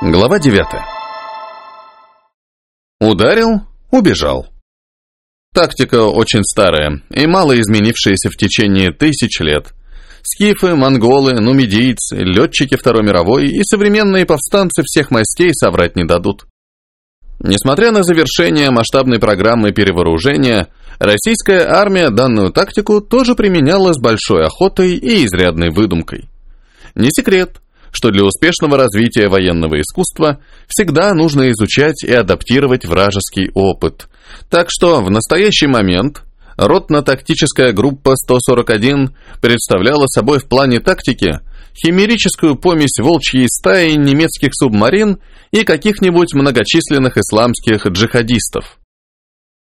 Глава 9. Ударил, убежал. Тактика очень старая и мало изменившаяся в течение тысяч лет. Скифы, монголы, нумидийцы, летчики Второй мировой и современные повстанцы всех мастей соврать не дадут. Несмотря на завершение масштабной программы перевооружения, российская армия данную тактику тоже применяла с большой охотой и изрядной выдумкой. Не секрет – что для успешного развития военного искусства всегда нужно изучать и адаптировать вражеский опыт. Так что в настоящий момент ротно-тактическая группа 141 представляла собой в плане тактики химерическую помесь волчьей стаи немецких субмарин и каких-нибудь многочисленных исламских джихадистов.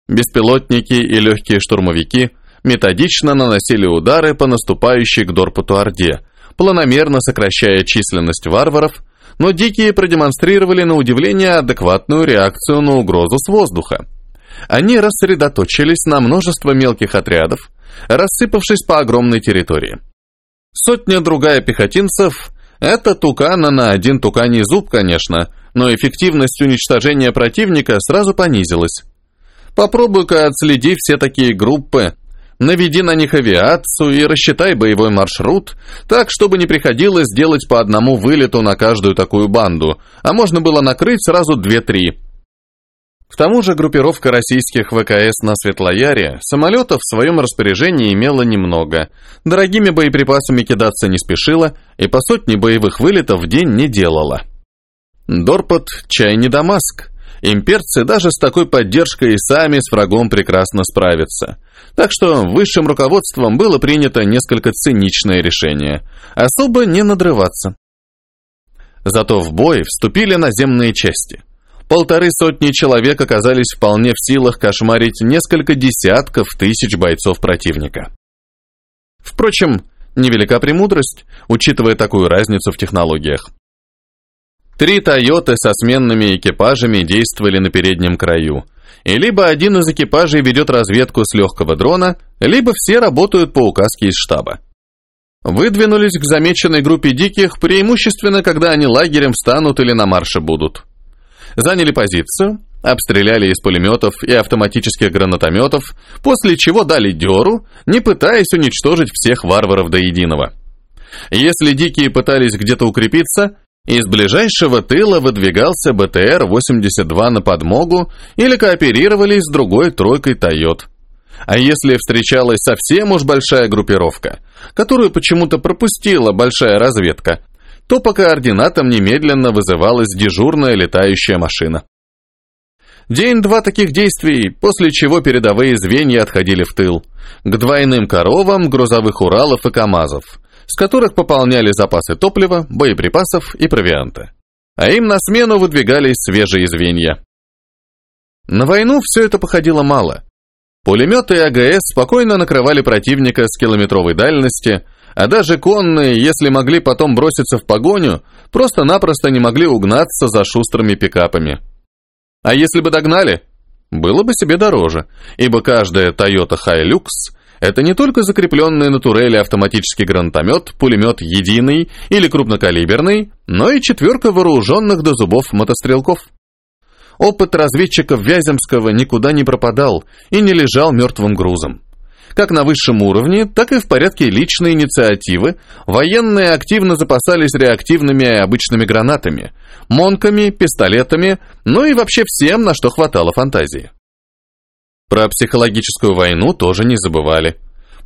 Беспилотники и легкие штурмовики методично наносили удары по наступающей к Дорпуту-Орде – планомерно сокращая численность варваров, но дикие продемонстрировали на удивление адекватную реакцию на угрозу с воздуха. Они рассредоточились на множество мелких отрядов, рассыпавшись по огромной территории. Сотня-другая пехотинцев – это тукана на один туканий зуб, конечно, но эффективность уничтожения противника сразу понизилась. Попробуй-ка отследи все такие группы, Наведи на них авиацию и рассчитай боевой маршрут, так, чтобы не приходилось делать по одному вылету на каждую такую банду, а можно было накрыть сразу две-три. К тому же группировка российских ВКС на Светлояре самолетов в своем распоряжении имела немного, дорогими боеприпасами кидаться не спешила и по сотне боевых вылетов в день не делала. Дорпот – чай не Дамаск, имперцы даже с такой поддержкой и сами с врагом прекрасно справятся. Так что высшим руководством было принято несколько циничное решение – особо не надрываться. Зато в бой вступили наземные части. Полторы сотни человек оказались вполне в силах кошмарить несколько десятков тысяч бойцов противника. Впрочем, невелика премудрость, учитывая такую разницу в технологиях. Три «Тойоты» со сменными экипажами действовали на переднем краю. И либо один из экипажей ведет разведку с легкого дрона, либо все работают по указке из штаба. Выдвинулись к замеченной группе диких преимущественно, когда они лагерем встанут или на марше будут. Заняли позицию, обстреляли из пулеметов и автоматических гранатометов, после чего дали дёру, не пытаясь уничтожить всех варваров до единого. Если дикие пытались где-то укрепиться, из ближайшего тыла выдвигался БТР-82 на подмогу или кооперировались с другой тройкой «Тойот». А если встречалась совсем уж большая группировка, которую почему-то пропустила большая разведка, то по координатам немедленно вызывалась дежурная летающая машина. День-два таких действий, после чего передовые звенья отходили в тыл, к двойным коровам грузовых Уралов и КАМАЗов, с которых пополняли запасы топлива, боеприпасов и провианта. А им на смену выдвигались свежие звенья. На войну все это походило мало. Пулеметы и АГС спокойно накрывали противника с километровой дальности, а даже конные, если могли потом броситься в погоню, просто-напросто не могли угнаться за шустрыми пикапами. А если бы догнали, было бы себе дороже, ибо каждая Toyota Hilux это не только закрепленный на турели автоматический гранатомет, пулемет единый или крупнокалиберный, но и четверка вооруженных до зубов мотострелков. Опыт разведчиков Вяземского никуда не пропадал и не лежал мертвым грузом. Как на высшем уровне, так и в порядке личной инициативы военные активно запасались реактивными и обычными гранатами, монками, пистолетами, ну и вообще всем, на что хватало фантазии. Про психологическую войну тоже не забывали.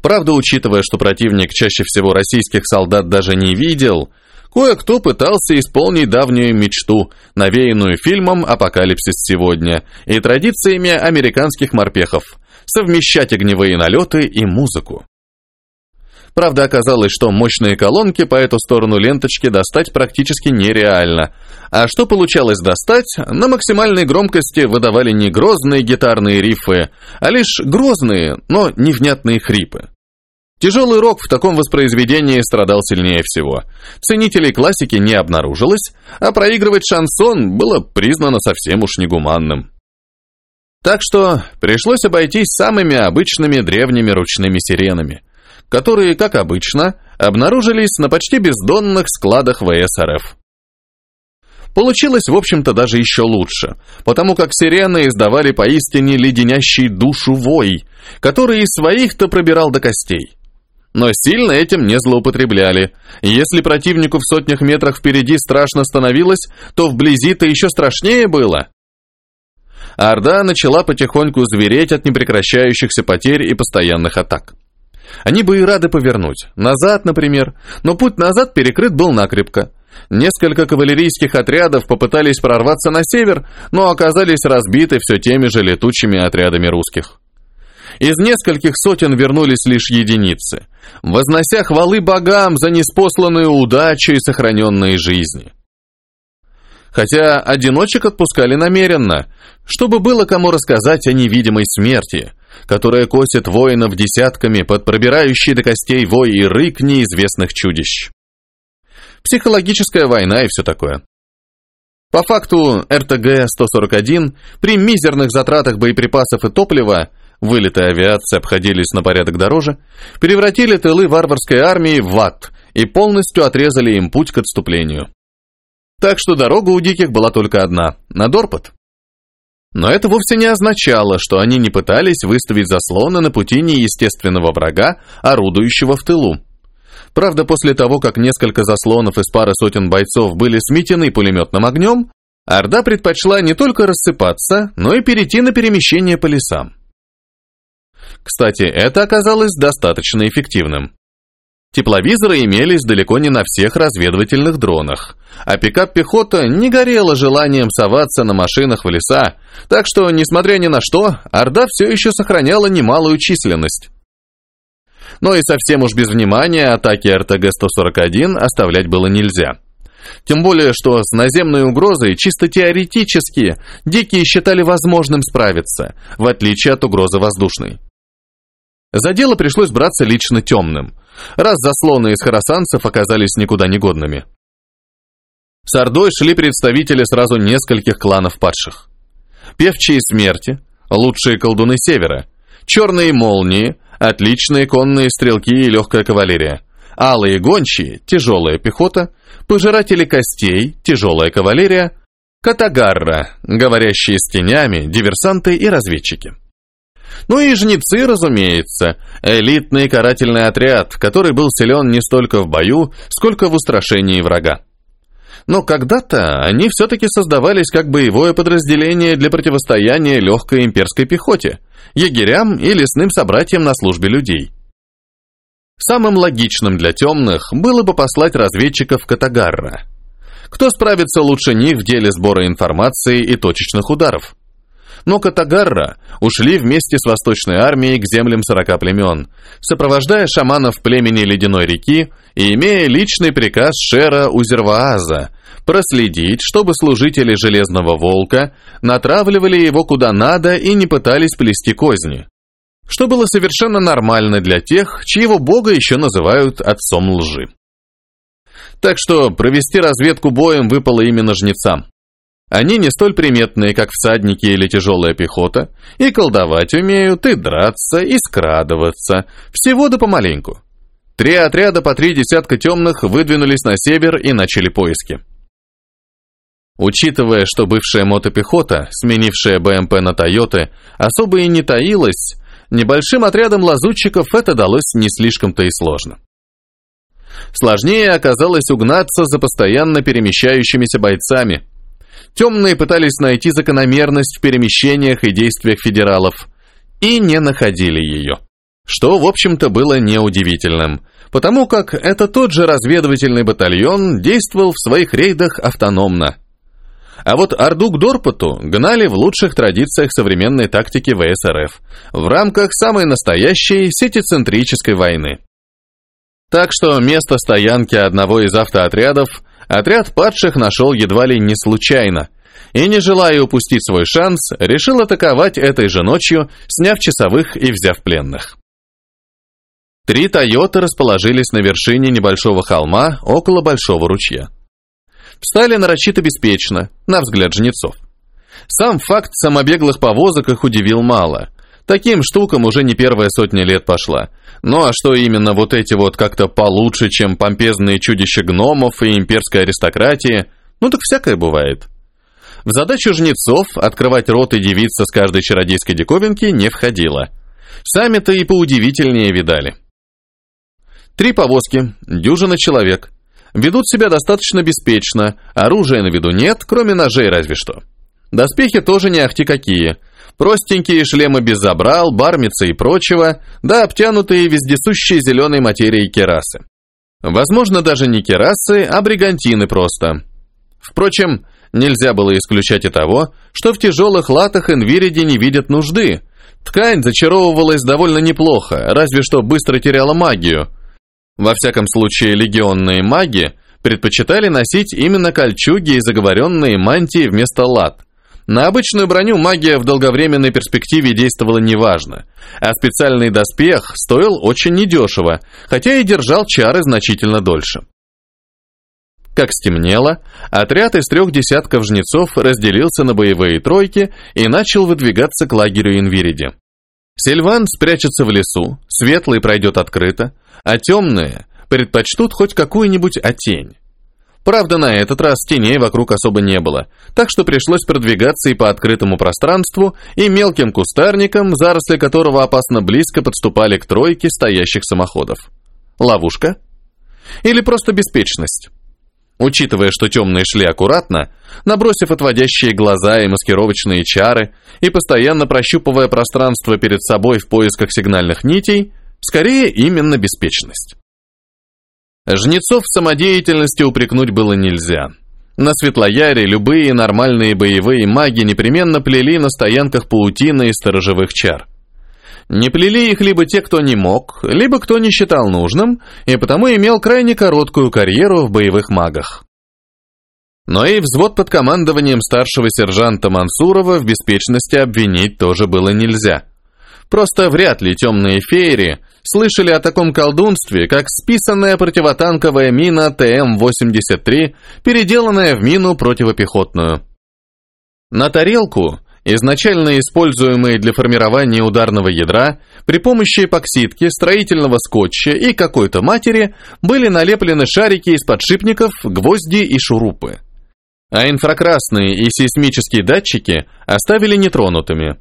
Правда, учитывая, что противник чаще всего российских солдат даже не видел, кое-кто пытался исполнить давнюю мечту, навеянную фильмом «Апокалипсис сегодня» и традициями американских морпехов – совмещать огневые налеты и музыку. Правда, оказалось, что мощные колонки по эту сторону ленточки достать практически нереально. А что получалось достать, на максимальной громкости выдавали не грозные гитарные рифы, а лишь грозные, но невнятные хрипы. Тяжелый рок в таком воспроизведении страдал сильнее всего. Ценителей классики не обнаружилось, а проигрывать шансон было признано совсем уж негуманным. Так что пришлось обойтись самыми обычными древними ручными сиренами – которые, как обычно, обнаружились на почти бездонных складах ВСРФ. Получилось, в общем-то, даже еще лучше, потому как сирены издавали поистине леденящий душу вой, который из своих-то пробирал до костей. Но сильно этим не злоупотребляли. Если противнику в сотнях метрах впереди страшно становилось, то вблизи-то еще страшнее было. Орда начала потихоньку звереть от непрекращающихся потерь и постоянных атак. Они бы и рады повернуть, назад, например, но путь назад перекрыт был накрепко. Несколько кавалерийских отрядов попытались прорваться на север, но оказались разбиты все теми же летучими отрядами русских. Из нескольких сотен вернулись лишь единицы, вознося хвалы богам за неспосланную удачу и сохраненные жизни. Хотя одиночек отпускали намеренно, чтобы было кому рассказать о невидимой смерти, которая косит воинов десятками под пробирающий до костей вой и рык неизвестных чудищ. Психологическая война и все такое. По факту РТГ-141 при мизерных затратах боеприпасов и топлива вылеты авиации обходились на порядок дороже, превратили тылы варварской армии в ад и полностью отрезали им путь к отступлению. Так что дорога у диких была только одна – на Дорпот. Но это вовсе не означало, что они не пытались выставить заслоны на пути неестественного врага, орудующего в тылу. Правда, после того, как несколько заслонов из пары сотен бойцов были сметены пулеметным огнем, Орда предпочла не только рассыпаться, но и перейти на перемещение по лесам. Кстати, это оказалось достаточно эффективным. Тепловизоры имелись далеко не на всех разведывательных дронах, а пикап-пехота не горела желанием соваться на машинах в леса, так что, несмотря ни на что, Орда все еще сохраняла немалую численность. Но и совсем уж без внимания атаки РТГ-141 оставлять было нельзя. Тем более, что с наземной угрозой чисто теоретически дикие считали возможным справиться, в отличие от угрозы воздушной. За дело пришлось браться лично темным, раз заслоны из харасанцев оказались никуда не годными. С Ордой шли представители сразу нескольких кланов падших. Певчие смерти, лучшие колдуны севера, черные молнии, отличные конные стрелки и легкая кавалерия, алые гончие, тяжелая пехота, пожиратели костей, тяжелая кавалерия, катагарра, говорящие с тенями, диверсанты и разведчики. Ну и жнецы, разумеется, элитный карательный отряд, который был силен не столько в бою, сколько в устрашении врага. Но когда-то они все-таки создавались как боевое подразделение для противостояния легкой имперской пехоте, егерям и лесным собратьям на службе людей. Самым логичным для темных было бы послать разведчиков Катагарра. Кто справится лучше них в деле сбора информации и точечных ударов? но Катагарра ушли вместе с Восточной армией к землям сорока племен, сопровождая шаманов племени Ледяной реки и имея личный приказ Шера Узервааза проследить, чтобы служители Железного Волка натравливали его куда надо и не пытались плести козни. Что было совершенно нормально для тех, чьего бога еще называют отцом лжи. Так что провести разведку боем выпало именно жнецам. Они не столь приметные, как всадники или тяжелая пехота, и колдовать умеют, и драться, и скрадываться, всего да помаленьку. Три отряда по три десятка темных выдвинулись на север и начали поиски. Учитывая, что бывшая мотопехота, сменившая БМП на Тойоты, особо и не таилась, небольшим отрядом лазутчиков это далось не слишком-то и сложно. Сложнее оказалось угнаться за постоянно перемещающимися бойцами – Темные пытались найти закономерность в перемещениях и действиях федералов и не находили ее. Что, в общем-то, было неудивительным, потому как это тот же разведывательный батальон действовал в своих рейдах автономно. А вот Орду к Дорпоту гнали в лучших традициях современной тактики ВСРФ, в рамках самой настоящей сетицентрической войны. Так что место стоянки одного из автоотрядов Отряд падших нашел едва ли не случайно, и, не желая упустить свой шанс, решил атаковать этой же ночью, сняв часовых и взяв пленных. Три «Тойоты» расположились на вершине небольшого холма около большого ручья. Встали нарочито беспечно, на взгляд жнецов. Сам факт самобеглых повозок их удивил мало. Таким штукам уже не первая сотня лет пошла. Ну а что именно вот эти вот как-то получше, чем помпезные чудища гномов и имперской аристократии, Ну так всякое бывает. В задачу жнецов открывать рот и девиться с каждой чародейской диковинки не входило. Сами-то и поудивительнее видали. Три повозки, дюжина человек. Ведут себя достаточно беспечно, оружия на виду нет, кроме ножей разве что. Доспехи тоже не ахти какие. Простенькие шлемы без забрал, бармицы и прочего, да обтянутые вездесущей зеленой материей керасы. Возможно, даже не керасы, а бригантины просто. Впрочем, нельзя было исключать и того, что в тяжелых латах инвириди не видят нужды. Ткань зачаровывалась довольно неплохо, разве что быстро теряла магию – во всяком случае, легионные маги предпочитали носить именно кольчуги и заговоренные мантии вместо лад. На обычную броню магия в долговременной перспективе действовала неважно, а специальный доспех стоил очень недешево, хотя и держал чары значительно дольше. Как стемнело, отряд из трех десятков жнецов разделился на боевые тройки и начал выдвигаться к лагерю Инвириди. Сильван спрячется в лесу, светлый пройдет открыто, а темные предпочтут хоть какую-нибудь отень. Правда, на этот раз теней вокруг особо не было, так что пришлось продвигаться и по открытому пространству, и мелким кустарникам, заросли которого опасно близко подступали к тройке стоящих самоходов. Ловушка? Или просто беспечность? Учитывая, что темные шли аккуратно, набросив отводящие глаза и маскировочные чары, и постоянно прощупывая пространство перед собой в поисках сигнальных нитей, скорее именно беспечность. Жнецов в самодеятельности упрекнуть было нельзя. На Светлояре любые нормальные боевые маги непременно плели на стоянках паутины и сторожевых чар. Не плели их либо те, кто не мог, либо кто не считал нужным, и потому имел крайне короткую карьеру в боевых магах. Но и взвод под командованием старшего сержанта Мансурова в беспечности обвинить тоже было нельзя. Просто вряд ли темные феери слышали о таком колдунстве, как списанная противотанковая мина ТМ-83, переделанная в мину противопехотную. На тарелку изначально используемые для формирования ударного ядра, при помощи эпоксидки, строительного скотча и какой-то матери были налеплены шарики из подшипников, гвозди и шурупы. А инфракрасные и сейсмические датчики оставили нетронутыми.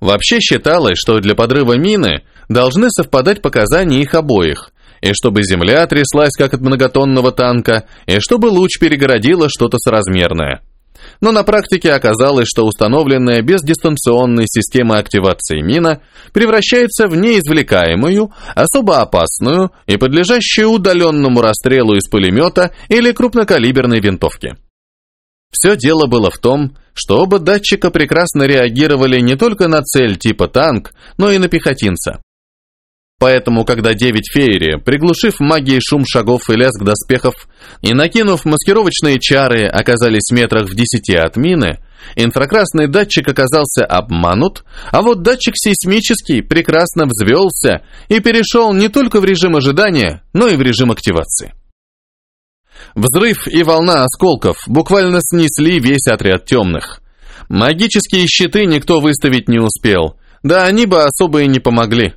Вообще считалось, что для подрыва мины должны совпадать показания их обоих, и чтобы земля тряслась как от многотонного танка, и чтобы луч перегородило что-то соразмерное но на практике оказалось, что установленная без дистанционной системы активации мина превращается в неизвлекаемую, особо опасную и подлежащую удаленному расстрелу из пулемета или крупнокалиберной винтовки. Все дело было в том, что оба датчика прекрасно реагировали не только на цель типа танк, но и на пехотинца. Поэтому, когда девять феери, приглушив магией шум шагов и лязг доспехов и накинув маскировочные чары, оказались метрах в десяти от мины, инфракрасный датчик оказался обманут, а вот датчик сейсмический прекрасно взвелся и перешел не только в режим ожидания, но и в режим активации. Взрыв и волна осколков буквально снесли весь отряд темных. Магические щиты никто выставить не успел, да они бы особо и не помогли.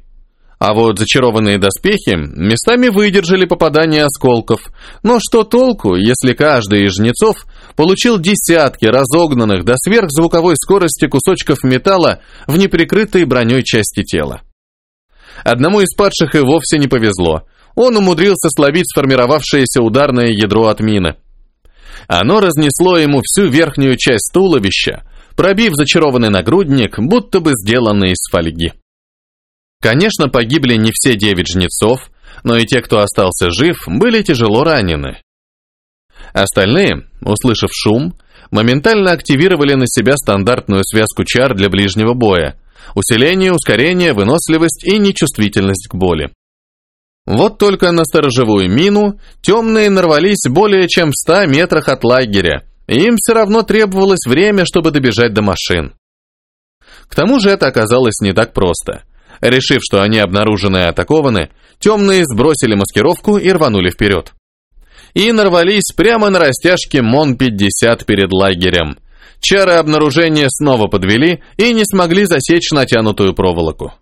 А вот зачарованные доспехи местами выдержали попадание осколков. Но что толку, если каждый из жнецов получил десятки разогнанных до сверхзвуковой скорости кусочков металла в неприкрытой броней части тела? Одному из падших и вовсе не повезло. Он умудрился словить сформировавшееся ударное ядро от мины. Оно разнесло ему всю верхнюю часть туловища, пробив зачарованный нагрудник, будто бы сделанный из фольги. Конечно, погибли не все девять жнецов, но и те, кто остался жив, были тяжело ранены. Остальные, услышав шум, моментально активировали на себя стандартную связку чар для ближнего боя, усиление, ускорение, выносливость и нечувствительность к боли. Вот только на сторожевую мину темные нарвались более чем в 100 метрах от лагеря, и им все равно требовалось время, чтобы добежать до машин. К тому же это оказалось не так просто – Решив, что они обнаружены и атакованы, темные сбросили маскировку и рванули вперед. И нарвались прямо на растяжке МОН-50 перед лагерем. Чары обнаружения снова подвели и не смогли засечь натянутую проволоку.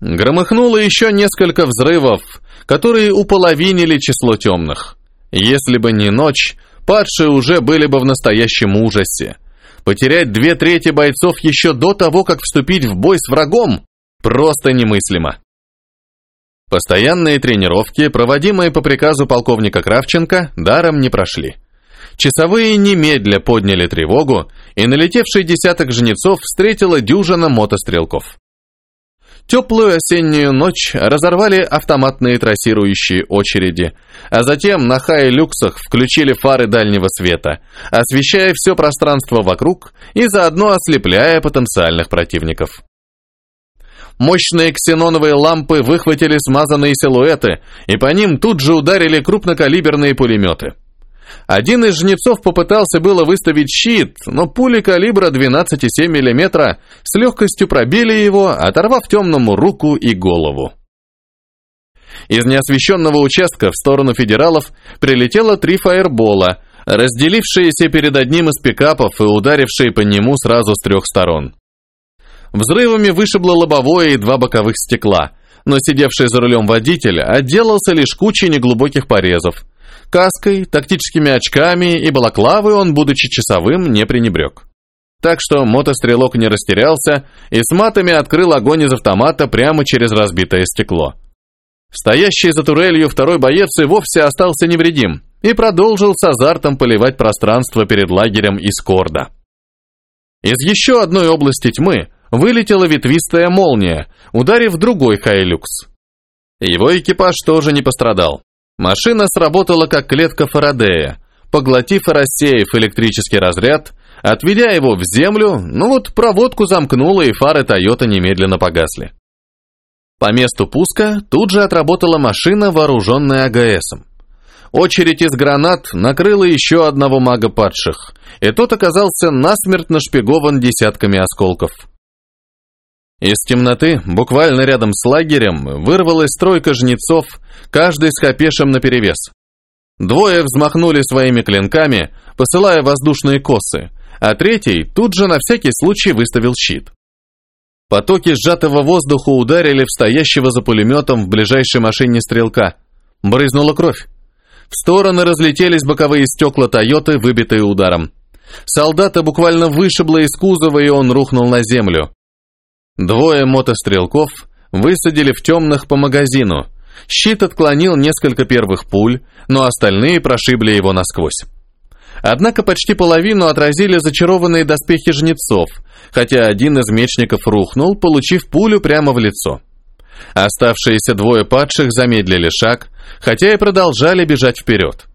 Громыхнуло еще несколько взрывов, которые уполовинили число темных. Если бы не ночь, падшие уже были бы в настоящем ужасе. Потерять две трети бойцов еще до того, как вступить в бой с врагом, просто немыслимо. Постоянные тренировки, проводимые по приказу полковника Кравченко, даром не прошли. Часовые немедля подняли тревогу, и налетевший десяток жнецов встретила дюжина мотострелков. Теплую осеннюю ночь разорвали автоматные трассирующие очереди, а затем на хай-люксах включили фары дальнего света, освещая все пространство вокруг и заодно ослепляя потенциальных противников. Мощные ксеноновые лампы выхватили смазанные силуэты, и по ним тут же ударили крупнокалиберные пулеметы. Один из жнецов попытался было выставить щит, но пули калибра 12,7 мм с легкостью пробили его, оторвав темному руку и голову. Из неосвещенного участка в сторону федералов прилетело три фаербола, разделившиеся перед одним из пикапов и ударившие по нему сразу с трех сторон. Взрывами вышибло лобовое и два боковых стекла, но сидевший за рулем водитель отделался лишь кучей неглубоких порезов, Каской, тактическими очками и балаклавой он, будучи часовым, не пренебрег. Так что мотострелок не растерялся и с матами открыл огонь из автомата прямо через разбитое стекло. Стоящий за турелью второй боец и вовсе остался невредим и продолжил с азартом поливать пространство перед лагерем из корда. Из еще одной области тьмы вылетела ветвистая молния, ударив другой Хайлюкс. Его экипаж тоже не пострадал. Машина сработала как клетка Фарадея, поглотив и рассеяв электрический разряд, отведя его в землю, ну вот проводку замкнула и фары Тойота немедленно погасли. По месту пуска тут же отработала машина, вооруженная АГСом. Очередь из гранат накрыла еще одного мага падших, и тот оказался насмерть нашпигован десятками осколков. Из темноты, буквально рядом с лагерем, вырвалась тройка жнецов, каждый с хапешем наперевес. Двое взмахнули своими клинками, посылая воздушные косы, а третий тут же на всякий случай выставил щит. Потоки сжатого воздуха ударили в стоящего за пулеметом в ближайшей машине стрелка. Брызнула кровь. В стороны разлетелись боковые стекла Тойоты, выбитые ударом. Солдата буквально вышибло из кузова, и он рухнул на землю. Двое мотострелков высадили в темных по магазину. Щит отклонил несколько первых пуль, но остальные прошибли его насквозь. Однако почти половину отразили зачарованные доспехи жнецов, хотя один из мечников рухнул, получив пулю прямо в лицо. Оставшиеся двое падших замедлили шаг, хотя и продолжали бежать вперед.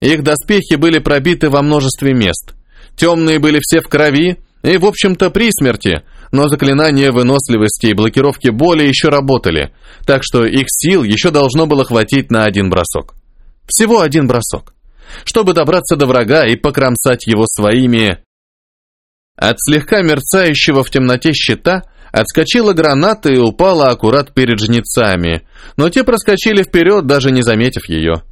Их доспехи были пробиты во множестве мест. Темные были все в крови и, в общем-то, при смерти, но заклинания выносливости и блокировки боли еще работали, так что их сил еще должно было хватить на один бросок. Всего один бросок. Чтобы добраться до врага и покромсать его своими... От слегка мерцающего в темноте щита отскочила граната и упала аккурат перед жнецами, но те проскочили вперед, даже не заметив ее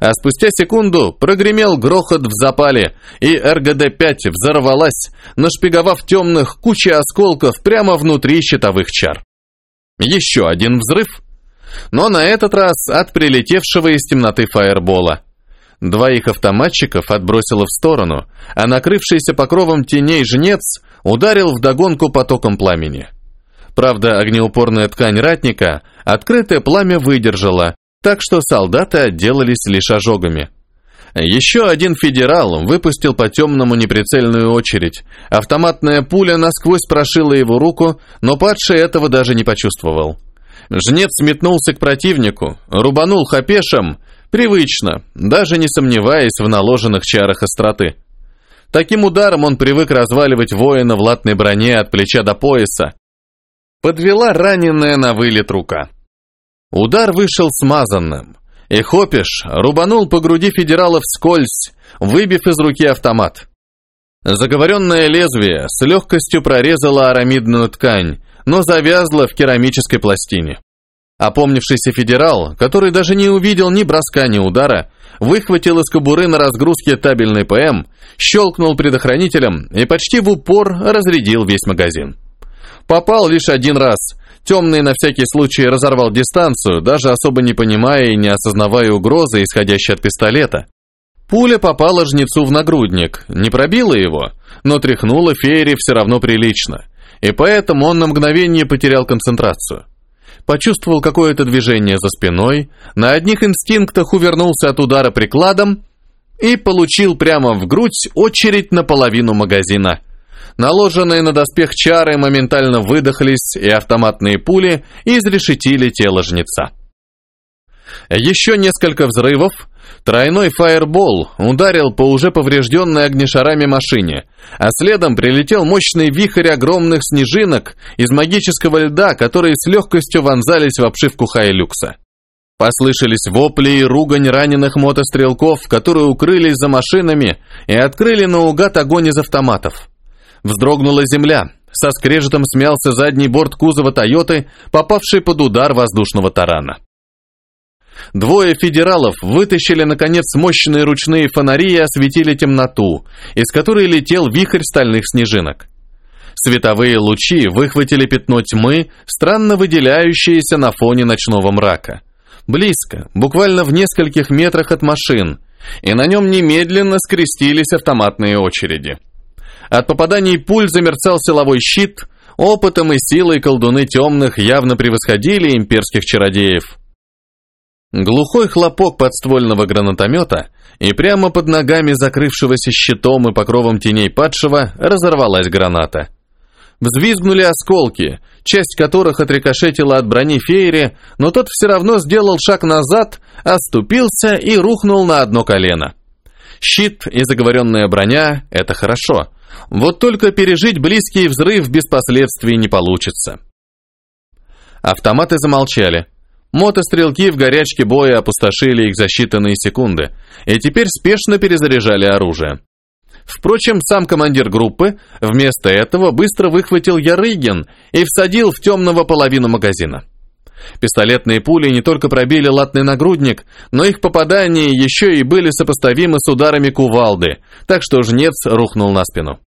а спустя секунду прогремел грохот в запале, и РГД-5 взорвалась, нашпиговав темных кучей осколков прямо внутри щитовых чар. Еще один взрыв, но на этот раз от прилетевшего из темноты фаербола. Двоих автоматчиков отбросило в сторону, а накрывшийся покровом теней жнец ударил вдогонку потоком пламени. Правда, огнеупорная ткань ратника открытое пламя выдержала, так что солдаты отделались лишь ожогами. Еще один федерал выпустил по темному неприцельную очередь. Автоматная пуля насквозь прошила его руку, но падший этого даже не почувствовал. Жнец метнулся к противнику, рубанул хапешем, привычно, даже не сомневаясь в наложенных чарах остроты. Таким ударом он привык разваливать воина в латной броне от плеча до пояса. Подвела раненая на вылет рука. Удар вышел смазанным, и Хопиш рубанул по груди федералов скользь, выбив из руки автомат. Заговоренное лезвие с легкостью прорезало арамидную ткань, но завязло в керамической пластине. Опомнившийся федерал, который даже не увидел ни броска, ни удара, выхватил из кобуры на разгрузке табельный ПМ, щелкнул предохранителем и почти в упор разрядил весь магазин. Попал лишь один раз, Темный на всякий случай разорвал дистанцию, даже особо не понимая и не осознавая угрозы, исходящей от пистолета. Пуля попала жнецу в нагрудник, не пробила его, но тряхнула Фейри все равно прилично, и поэтому он на мгновение потерял концентрацию. Почувствовал какое-то движение за спиной, на одних инстинктах увернулся от удара прикладом и получил прямо в грудь очередь на половину магазина. Наложенные на доспех чары моментально выдохлись, и автоматные пули изрешетили тело жнеца. Еще несколько взрывов, тройной фаербол ударил по уже поврежденной огнешарами машине, а следом прилетел мощный вихрь огромных снежинок из магического льда, которые с легкостью вонзались в обшивку Хайлюкса. Послышались вопли и ругань раненых мотострелков, которые укрылись за машинами и открыли наугад огонь из автоматов. Вздрогнула земля, со скрежетом смялся задний борт кузова «Тойоты», попавший под удар воздушного тарана. Двое федералов вытащили, наконец, мощные ручные фонари и осветили темноту, из которой летел вихрь стальных снежинок. Световые лучи выхватили пятно тьмы, странно выделяющееся на фоне ночного мрака. Близко, буквально в нескольких метрах от машин, и на нем немедленно скрестились автоматные очереди. От попаданий пуль замерцал силовой щит, опытом и силой колдуны темных явно превосходили имперских чародеев. Глухой хлопок подствольного гранатомета, и прямо под ногами закрывшегося щитом и покровом теней падшего разорвалась граната. Взвизгнули осколки, часть которых отрикошетила от брони Фейри, но тот все равно сделал шаг назад, оступился и рухнул на одно колено. Щит и заговоренная броня – это хорошо, вот только пережить близкий взрыв без последствий не получится. Автоматы замолчали. Мотострелки в горячке боя опустошили их за считанные секунды и теперь спешно перезаряжали оружие. Впрочем, сам командир группы вместо этого быстро выхватил Ярыгин и всадил в темного половину магазина. Пистолетные пули не только пробили латный нагрудник, но их попадания еще и были сопоставимы с ударами кувалды, так что жнец рухнул на спину.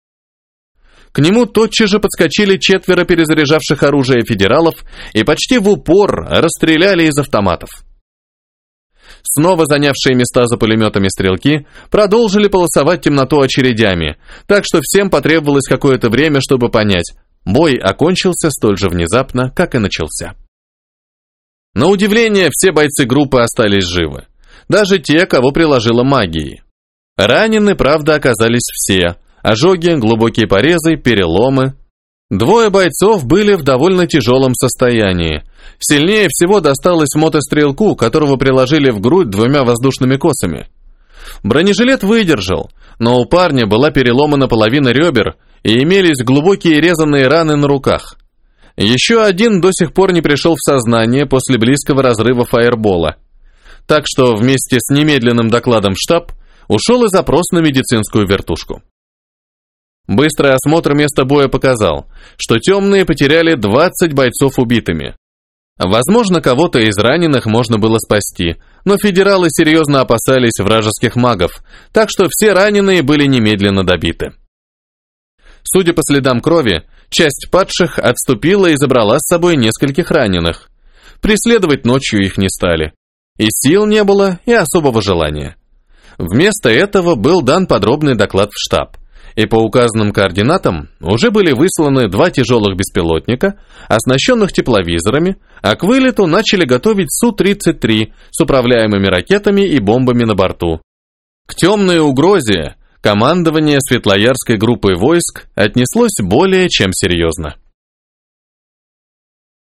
К нему тотчас же подскочили четверо перезаряжавших оружие федералов и почти в упор расстреляли из автоматов. Снова занявшие места за пулеметами стрелки продолжили полосовать темноту очередями, так что всем потребовалось какое-то время, чтобы понять, бой окончился столь же внезапно, как и начался. На удивление, все бойцы группы остались живы. Даже те, кого приложила магией. Ранены, правда, оказались все, Ожоги, глубокие порезы, переломы. Двое бойцов были в довольно тяжелом состоянии. Сильнее всего досталось мотострелку, которого приложили в грудь двумя воздушными косами. Бронежилет выдержал, но у парня была переломана половина ребер и имелись глубокие резанные раны на руках. Еще один до сих пор не пришел в сознание после близкого разрыва фаербола. Так что вместе с немедленным докладом в штаб ушел и запрос на медицинскую вертушку. Быстрый осмотр места боя показал, что темные потеряли 20 бойцов убитыми. Возможно, кого-то из раненых можно было спасти, но федералы серьезно опасались вражеских магов, так что все раненые были немедленно добиты. Судя по следам крови, часть падших отступила и забрала с собой нескольких раненых. Преследовать ночью их не стали. И сил не было, и особого желания. Вместо этого был дан подробный доклад в штаб и по указанным координатам уже были высланы два тяжелых беспилотника, оснащенных тепловизорами, а к вылету начали готовить Су-33 с управляемыми ракетами и бомбами на борту. К темной угрозе командование Светлоярской группы войск отнеслось более чем серьезно.